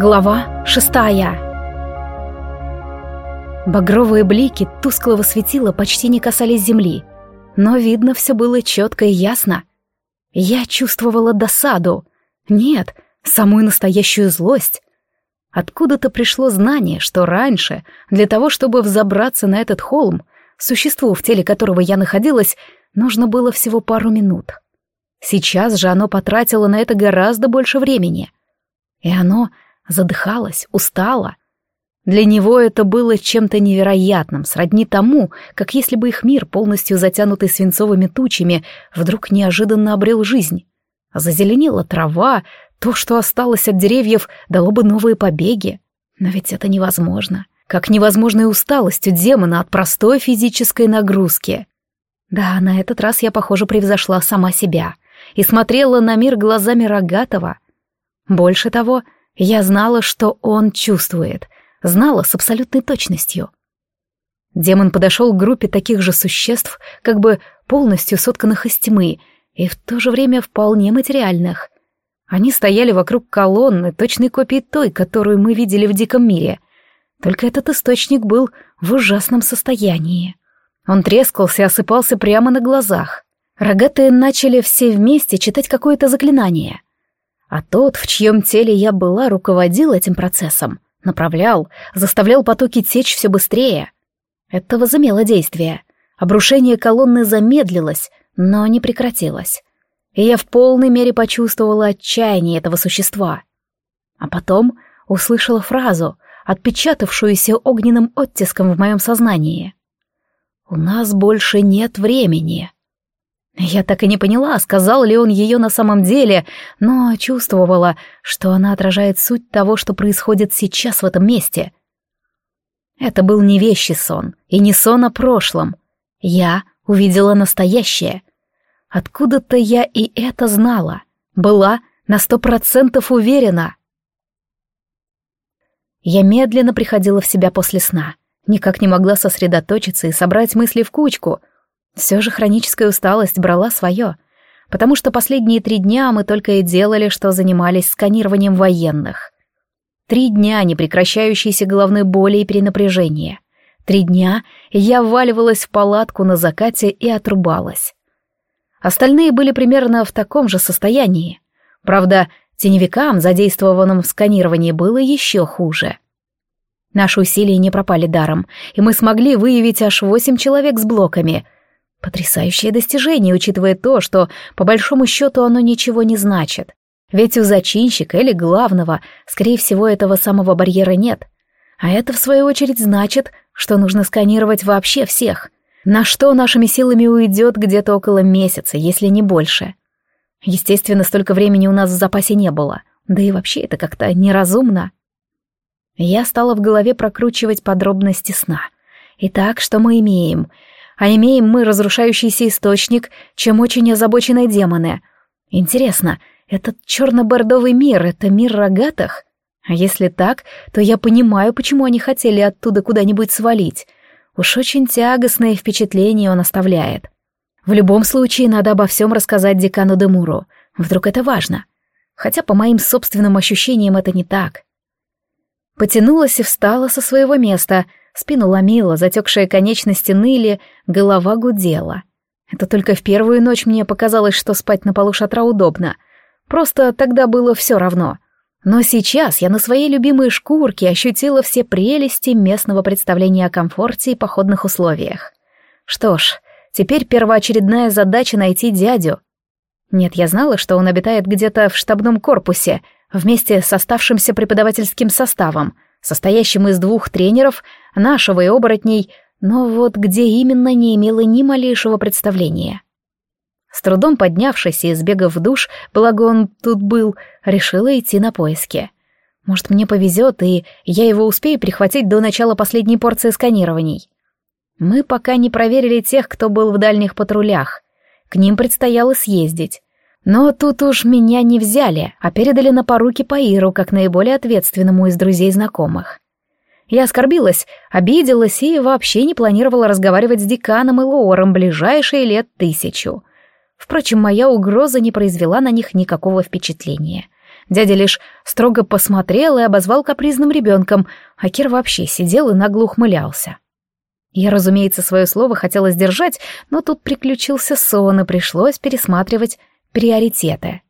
Глава шестая Багровые блики тусклого светила почти не касались земли, но видно все было четко и ясно. Я чувствовала досаду. Нет, самую настоящую злость. Откуда-то пришло знание, что раньше, для того, чтобы взобраться на этот холм, существу, в теле которого я находилась, нужно было всего пару минут. Сейчас же оно потратило на это гораздо больше времени. И оно задыхалось, устало. Для него это было чем-то невероятным, сродни тому, как если бы их мир, полностью затянутый свинцовыми тучами, вдруг неожиданно обрел жизнь. Зазеленела трава, то, что осталось от деревьев, дало бы новые побеги. Но ведь это невозможно. Как невозможная усталость у демона от простой физической нагрузки. Да, на этот раз я, похоже, превзошла сама себя и смотрела на мир глазами Рогатого. Больше того, я знала, что он чувствует, знала с абсолютной точностью. Демон подошел к группе таких же существ, как бы полностью сотканных из тьмы, и в то же время вполне материальных. Они стояли вокруг колонны, точной копии той, которую мы видели в диком мире. Только этот источник был в ужасном состоянии. Он трескался и осыпался прямо на глазах. Рогатые начали все вместе читать какое-то заклинание. А тот, в чьем теле я была, руководил этим процессом, направлял, заставлял потоки течь все быстрее. Это возымело действие. Обрушение колонны замедлилось, но не прекратилось. И я в полной мере почувствовала отчаяние этого существа. А потом услышала фразу, отпечатавшуюся огненным оттиском в моем сознании. «У нас больше нет времени». Я так и не поняла, сказал ли он ее на самом деле, но чувствовала, что она отражает суть того, что происходит сейчас в этом месте. Это был не вещий сон, и не сон о прошлом. Я увидела настоящее. Откуда-то я и это знала. Была на сто процентов уверена. Я медленно приходила в себя после сна. Никак не могла сосредоточиться и собрать мысли в кучку — все же хроническая усталость брала свое, потому что последние три дня мы только и делали, что занимались сканированием военных. Три дня непрекращающейся головной боли и перенапряжения. Три дня я вваливалась в палатку на закате и отрубалась. Остальные были примерно в таком же состоянии. Правда, теневикам, задействованным в сканировании, было еще хуже. Наши усилия не пропали даром, и мы смогли выявить аж восемь человек с блоками — Потрясающее достижение, учитывая то, что, по большому счету, оно ничего не значит. Ведь у зачинщика или главного, скорее всего, этого самого барьера нет. А это, в свою очередь, значит, что нужно сканировать вообще всех. На что нашими силами уйдет где-то около месяца, если не больше. Естественно, столько времени у нас в запасе не было. Да и вообще это как-то неразумно. Я стала в голове прокручивать подробности сна. Итак, что мы имеем — а имеем мы разрушающийся источник, чем очень озабочены демоны. Интересно, этот черно-бордовый мир — это мир рогатых? А если так, то я понимаю, почему они хотели оттуда куда-нибудь свалить. Уж очень тягостное впечатление он оставляет. В любом случае, надо обо всем рассказать декану Демуру. Вдруг это важно. Хотя, по моим собственным ощущениям, это не так. Потянулась и встала со своего места — Спину ломило, затекшие конечности ныли, голова гудела. Это только в первую ночь мне показалось, что спать на полу шатра удобно. Просто тогда было все равно. Но сейчас я на своей любимой шкурке ощутила все прелести местного представления о комфорте и походных условиях. Что ж, теперь первоочередная задача — найти дядю. Нет, я знала, что он обитает где-то в штабном корпусе, вместе с оставшимся преподавательским составом — состоящим из двух тренеров, нашего и оборотней, но вот где именно не имела ни малейшего представления. С трудом поднявшись и сбегав в душ, благо он тут был, решила идти на поиски. Может, мне повезет, и я его успею прихватить до начала последней порции сканирований. Мы пока не проверили тех, кто был в дальних патрулях. К ним предстояло съездить. Но тут уж меня не взяли, а передали на поруки Паиру как наиболее ответственному из друзей-знакомых. Я оскорбилась, обиделась и вообще не планировала разговаривать с деканом и лоором ближайшие лет тысячу. Впрочем, моя угроза не произвела на них никакого впечатления. Дядя лишь строго посмотрел и обозвал капризным ребенком, а Кир вообще сидел и нагло ухмылялся. Я, разумеется, свое слово хотела сдержать, но тут приключился сон, и пришлось пересматривать приоритеты.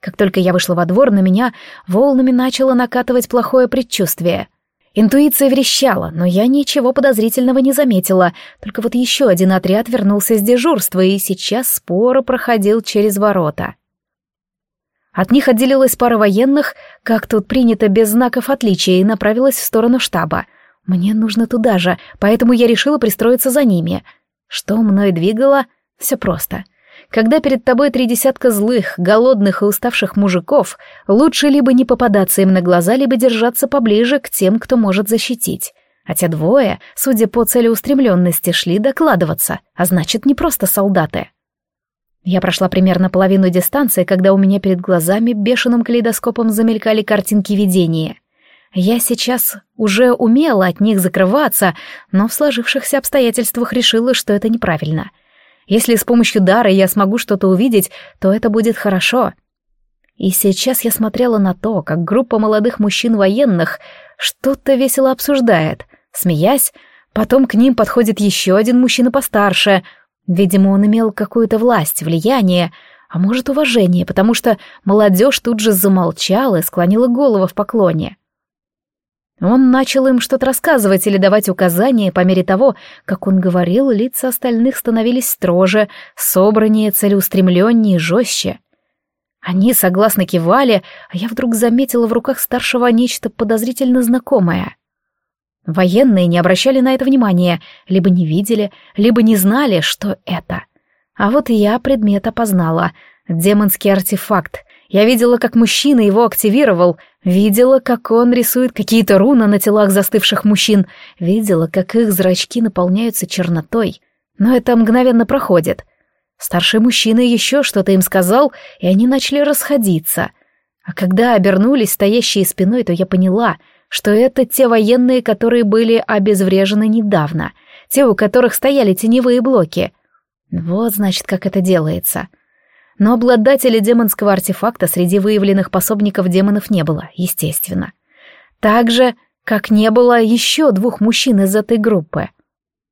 Как только я вышла во двор, на меня волнами начало накатывать плохое предчувствие. Интуиция верещала, но я ничего подозрительного не заметила, только вот еще один отряд вернулся с дежурства и сейчас споро проходил через ворота. От них отделилась пара военных, как тут принято без знаков отличия, и направилась в сторону штаба. Мне нужно туда же, поэтому я решила пристроиться за ними. Что мной двигало? Все просто. Когда перед тобой три десятка злых, голодных и уставших мужиков, лучше либо не попадаться им на глаза, либо держаться поближе к тем, кто может защитить. А те двое, судя по целеустремленности, шли докладываться, а значит, не просто солдаты. Я прошла примерно половину дистанции, когда у меня перед глазами бешеным калейдоскопом замелькали картинки видения. Я сейчас уже умела от них закрываться, но в сложившихся обстоятельствах решила, что это неправильно — если с помощью дара я смогу что-то увидеть, то это будет хорошо. И сейчас я смотрела на то, как группа молодых мужчин-военных что-то весело обсуждает, смеясь, потом к ним подходит еще один мужчина постарше. Видимо, он имел какую-то власть, влияние, а может, уважение, потому что молодежь тут же замолчала и склонила голову в поклоне. Он начал им что-то рассказывать или давать указания по мере того, как он говорил, лица остальных становились строже, собраннее, целеустремленнее, жестче. Они согласно кивали, а я вдруг заметила в руках старшего нечто подозрительно знакомое. Военные не обращали на это внимания, либо не видели, либо не знали, что это. А вот я предмет опознала. Демонский артефакт, я видела, как мужчина его активировал, видела, как он рисует какие-то руны на телах застывших мужчин, видела, как их зрачки наполняются чернотой. Но это мгновенно проходит. Старший мужчина еще что-то им сказал, и они начали расходиться. А когда обернулись стоящие спиной, то я поняла, что это те военные, которые были обезврежены недавно, те, у которых стояли теневые блоки. Вот, значит, как это делается. — но обладателя демонского артефакта среди выявленных пособников демонов не было, естественно. Так же, как не было еще двух мужчин из этой группы.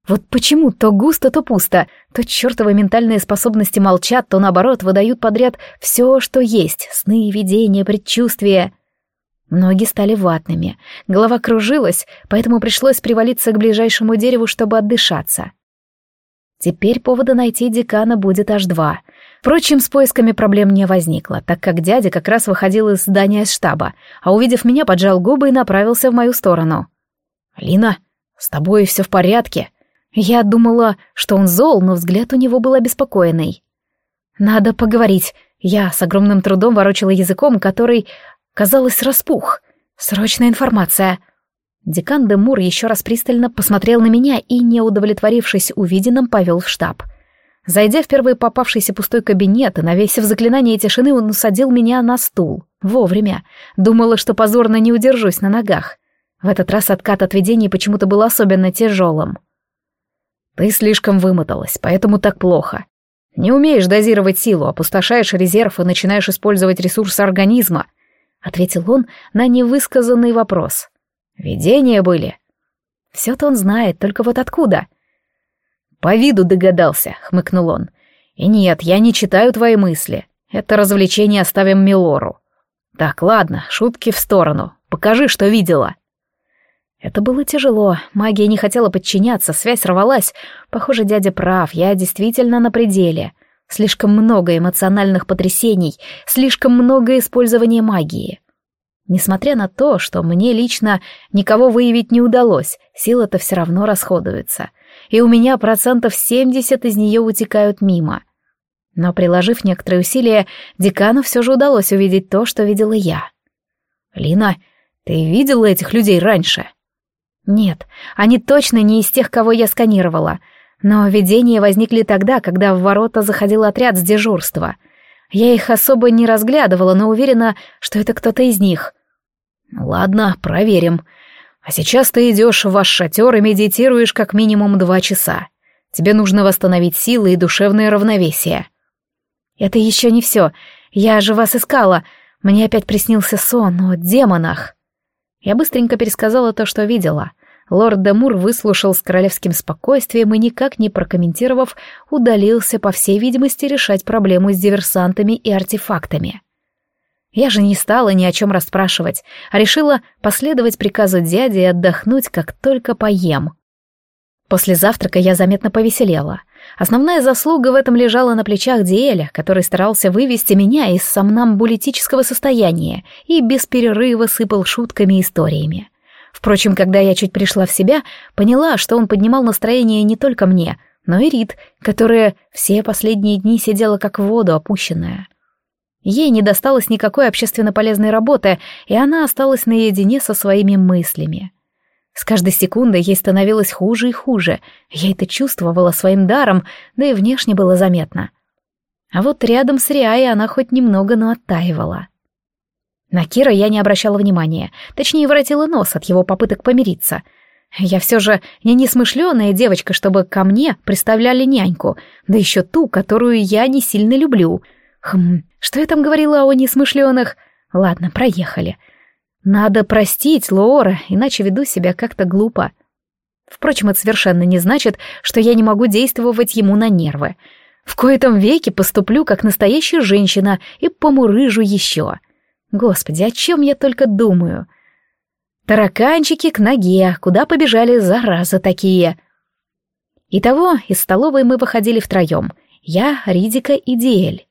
Вот почему то густо, то пусто, то чертовы ментальные способности молчат, то наоборот выдают подряд все, что есть, сны, видения, предчувствия. Ноги стали ватными, голова кружилась, поэтому пришлось привалиться к ближайшему дереву, чтобы отдышаться. Теперь повода найти декана будет аж два — Впрочем, с поисками проблем не возникло, так как дядя как раз выходил из здания штаба, а увидев меня, поджал губы и направился в мою сторону. «Лина, с тобой все в порядке?» Я думала, что он зол, но взгляд у него был обеспокоенный. «Надо поговорить». Я с огромным трудом ворочала языком, который, казалось, распух. «Срочная информация». Декан де Мур еще раз пристально посмотрел на меня и, не удовлетворившись увиденным, повел в штаб. Зайдя в первый попавшийся пустой кабинет и навесив заклинание тишины, он усадил меня на стул. Вовремя. Думала, что позорно не удержусь на ногах. В этот раз откат от видений почему-то был особенно тяжелым. «Ты слишком вымоталась, поэтому так плохо. Не умеешь дозировать силу, опустошаешь резерв и начинаешь использовать ресурсы организма», — ответил он на невысказанный вопрос. «Видения были». «Все-то он знает, только вот откуда?» «По виду догадался», — хмыкнул он. «И нет, я не читаю твои мысли. Это развлечение оставим Милору. Так, ладно, шутки в сторону. Покажи, что видела». Это было тяжело, магия не хотела подчиняться, связь рвалась. Похоже, дядя прав, я действительно на пределе. Слишком много эмоциональных потрясений, слишком много использования магии. Несмотря на то, что мне лично никого выявить не удалось, сила-то все равно расходуется — и у меня процентов 70 из нее утекают мимо. Но, приложив некоторые усилия, декану все же удалось увидеть то, что видела я. «Лина, ты видела этих людей раньше?» «Нет, они точно не из тех, кого я сканировала. Но видения возникли тогда, когда в ворота заходил отряд с дежурства. Я их особо не разглядывала, но уверена, что это кто-то из них». «Ладно, проверим. А сейчас ты идешь в ваш шатер и медитируешь как минимум два часа. Тебе нужно восстановить силы и душевное равновесие. Это еще не все. Я же вас искала. Мне опять приснился сон о демонах. Я быстренько пересказала то, что видела. Лорд Демур выслушал с королевским спокойствием и, никак не прокомментировав, удалился, по всей видимости, решать проблему с диверсантами и артефактами. Я же не стала ни о чем расспрашивать, а решила последовать приказу дяди и отдохнуть, как только поем. После завтрака я заметно повеселела. Основная заслуга в этом лежала на плечах Диэля, который старался вывести меня из сомнамбулетического состояния и без перерыва сыпал шутками и историями. Впрочем, когда я чуть пришла в себя, поняла, что он поднимал настроение не только мне, но и Рит, которая все последние дни сидела как в воду опущенная. Ей не досталось никакой общественно полезной работы, и она осталась наедине со своими мыслями. С каждой секундой ей становилось хуже и хуже. Я это чувствовала своим даром, да и внешне было заметно. А вот рядом с Риай она хоть немного, но оттаивала. На Кира я не обращала внимания, точнее, воротила нос от его попыток помириться. Я все же не несмышленая девочка, чтобы ко мне представляли няньку, да еще ту, которую я не сильно люблю. Хм, что я там говорила о несмышленых? Ладно, проехали. Надо простить Лоора, иначе веду себя как-то глупо. Впрочем, это совершенно не значит, что я не могу действовать ему на нервы. В кои-то веке поступлю как настоящая женщина и помурыжу еще. Господи, о чем я только думаю? Тараканчики к ноге, куда побежали, зараза такие. Итого, из столовой мы выходили втроем. Я, Ридика и Диэль.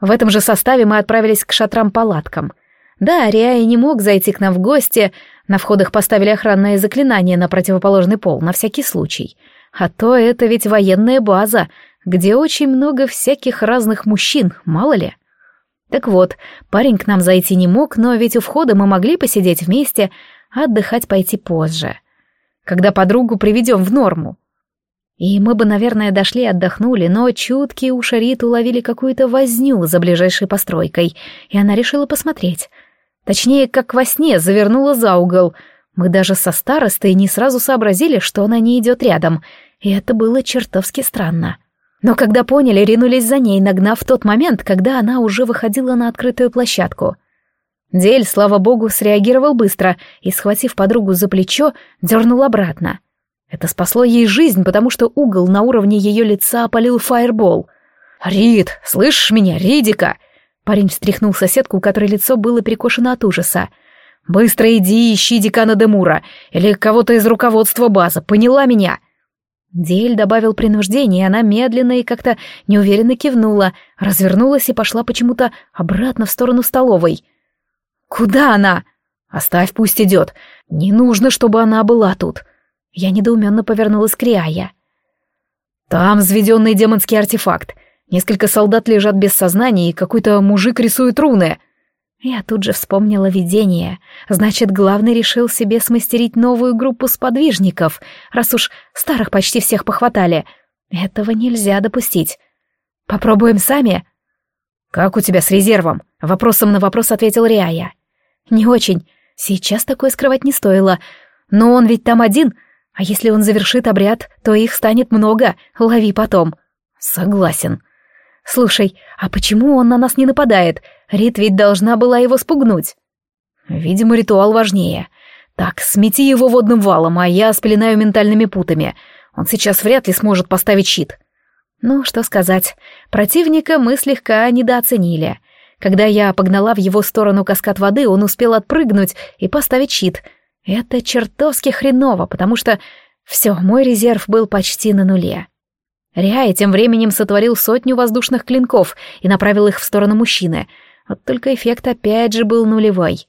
В этом же составе мы отправились к шатрам-палаткам. Да, Риай не мог зайти к нам в гости, на входах поставили охранное заклинание на противоположный пол, на всякий случай. А то это ведь военная база, где очень много всяких разных мужчин, мало ли. Так вот, парень к нам зайти не мог, но ведь у входа мы могли посидеть вместе, а отдыхать пойти позже. Когда подругу приведем в норму. И мы бы, наверное, дошли и отдохнули, но чуткие у Рит уловили какую-то возню за ближайшей постройкой, и она решила посмотреть. Точнее, как во сне, завернула за угол. Мы даже со старостой не сразу сообразили, что она не идет рядом, и это было чертовски странно. — но когда поняли, ринулись за ней, нагнав тот момент, когда она уже выходила на открытую площадку. Дель, слава богу, среагировал быстро и, схватив подругу за плечо, дернул обратно. Это спасло ей жизнь, потому что угол на уровне ее лица опалил фаербол. «Рид, слышишь меня, Ридика?» Парень встряхнул соседку, у которой лицо было перекошено от ужаса. «Быстро иди ищи декана Демура или кого-то из руководства базы, поняла меня?» Дель добавил принуждение, и она медленно и как-то неуверенно кивнула, развернулась и пошла почему-то обратно в сторону столовой. «Куда она?» «Оставь, пусть идет. Не нужно, чтобы она была тут». Я недоуменно повернулась к Риая. «Там взведенный демонский артефакт. Несколько солдат лежат без сознания, и какой-то мужик рисует руны. Я тут же вспомнила видение. Значит, главный решил себе смастерить новую группу сподвижников, раз уж старых почти всех похватали. Этого нельзя допустить. Попробуем сами. Как у тебя с резервом? Вопросом на вопрос ответил Риая. Не очень. Сейчас такое скрывать не стоило. Но он ведь там один, а если он завершит обряд, то их станет много. Лови потом. Согласен. Слушай, а почему он на нас не нападает? Рит ведь должна была его спугнуть. Видимо, ритуал важнее. Так, смети его водным валом, а я спеленаю ментальными путами. Он сейчас вряд ли сможет поставить щит. Ну, что сказать. Противника мы слегка недооценили. Когда я погнала в его сторону каскад воды, он успел отпрыгнуть и поставить щит. Это чертовски хреново, потому что... Все, мой резерв был почти на нуле. Риай тем временем сотворил сотню воздушных клинков и направил их в сторону мужчины — вот только эффект опять же был нулевой.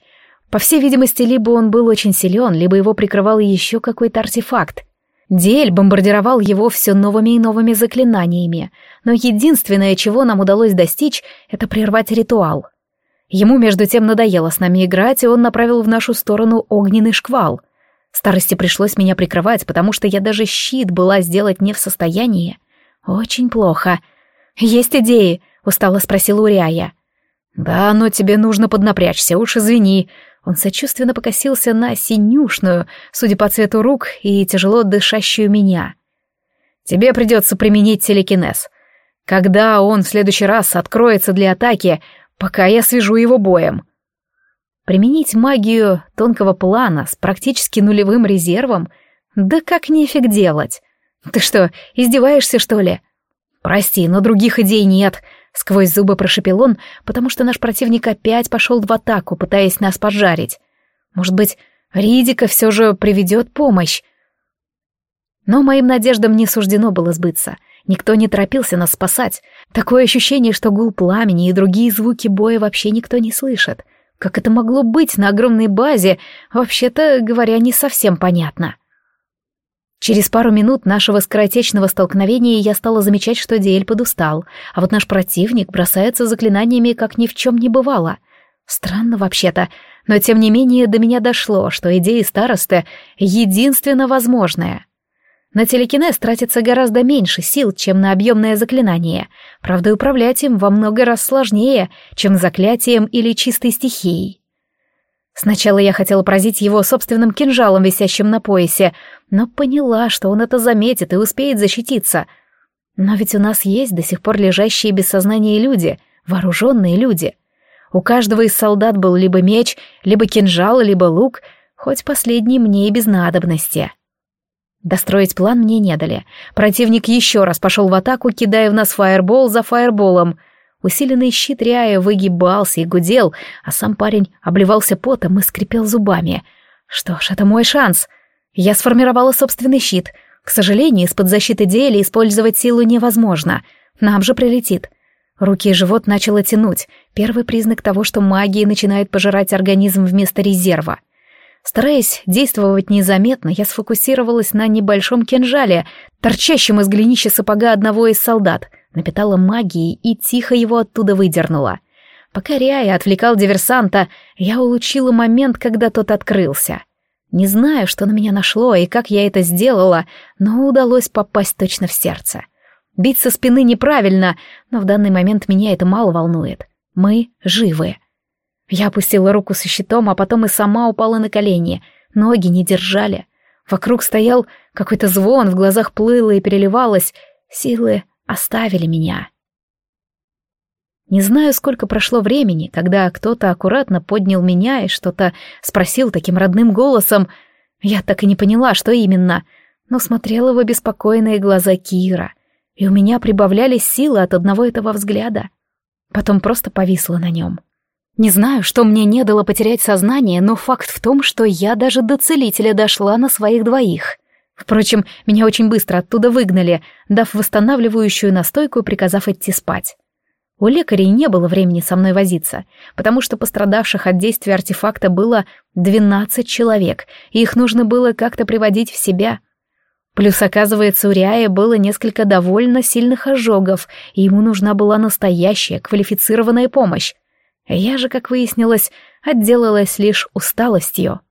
По всей видимости, либо он был очень силен, либо его прикрывал еще какой-то артефакт. Диэль бомбардировал его все новыми и новыми заклинаниями, но единственное, чего нам удалось достичь, это прервать ритуал. Ему, между тем, надоело с нами играть, и он направил в нашу сторону огненный шквал. Старости пришлось меня прикрывать, потому что я даже щит была сделать не в состоянии. Очень плохо. «Есть идеи?» — устало спросила Уряя. «Да, но тебе нужно поднапрячься, уж извини». Он сочувственно покосился на синюшную, судя по цвету рук, и тяжело дышащую меня. «Тебе придется применить телекинез. Когда он в следующий раз откроется для атаки, пока я свяжу его боем. Применить магию тонкого плана с практически нулевым резервом? Да как нефиг делать? Ты что, издеваешься, что ли? Прости, но других идей нет, сквозь зубы прошепел он, потому что наш противник опять пошел в атаку, пытаясь нас поджарить. Может быть, Ридика все же приведет помощь. Но моим надеждам не суждено было сбыться. Никто не торопился нас спасать. Такое ощущение, что гул пламени и другие звуки боя вообще никто не слышит. Как это могло быть на огромной базе, вообще-то говоря, не совсем понятно. Через пару минут нашего скоротечного столкновения я стала замечать, что Диэль подустал, а вот наш противник бросается заклинаниями, как ни в чем не бывало. Странно вообще-то, но тем не менее до меня дошло, что идея старосты единственно возможная. На телекинез тратится гораздо меньше сил, чем на объемное заклинание. Правда, управлять им во много раз сложнее, чем заклятием или чистой стихией. Сначала я хотела поразить его собственным кинжалом, висящим на поясе, но поняла, что он это заметит и успеет защититься. Но ведь у нас есть до сих пор лежащие без сознания люди, вооруженные люди. У каждого из солдат был либо меч, либо кинжал, либо лук, хоть последний мне и без надобности. Достроить план мне не дали. Противник еще раз пошел в атаку, кидая в нас фаербол за фаерболом. Усиленный щит Ряя выгибался и гудел, а сам парень обливался потом и скрипел зубами. Что ж, это мой шанс. Я сформировала собственный щит. К сожалению, из-под защиты Диэли использовать силу невозможно. Нам же прилетит. Руки и живот начало тянуть. Первый признак того, что магия начинает пожирать организм вместо резерва. Стараясь действовать незаметно, я сфокусировалась на небольшом кинжале, торчащем из голенища сапога одного из солдат, напитала магией и тихо его оттуда выдернула. Пока Риая отвлекал диверсанта, я улучила момент, когда тот открылся. Не знаю, что на меня нашло и как я это сделала, но удалось попасть точно в сердце. Бить со спины неправильно, но в данный момент меня это мало волнует. Мы живы. Я опустила руку со щитом, а потом и сама упала на колени. Ноги не держали. Вокруг стоял какой-то звон, в глазах плыло и переливалось. Силы оставили меня. Не знаю, сколько прошло времени, когда кто-то аккуратно поднял меня и что-то спросил таким родным голосом. Я так и не поняла, что именно, но смотрела в обеспокоенные глаза Кира, и у меня прибавлялись силы от одного этого взгляда. Потом просто повисла на нем. Не знаю, что мне не дало потерять сознание, но факт в том, что я даже до целителя дошла на своих двоих. Впрочем, меня очень быстро оттуда выгнали, дав восстанавливающую настойку и приказав идти спать. У лекарей не было времени со мной возиться, потому что пострадавших от действия артефакта было 12 человек, и их нужно было как-то приводить в себя. Плюс, оказывается, у Риая было несколько довольно сильных ожогов, и ему нужна была настоящая квалифицированная помощь. Я же, как выяснилось, отделалась лишь усталостью.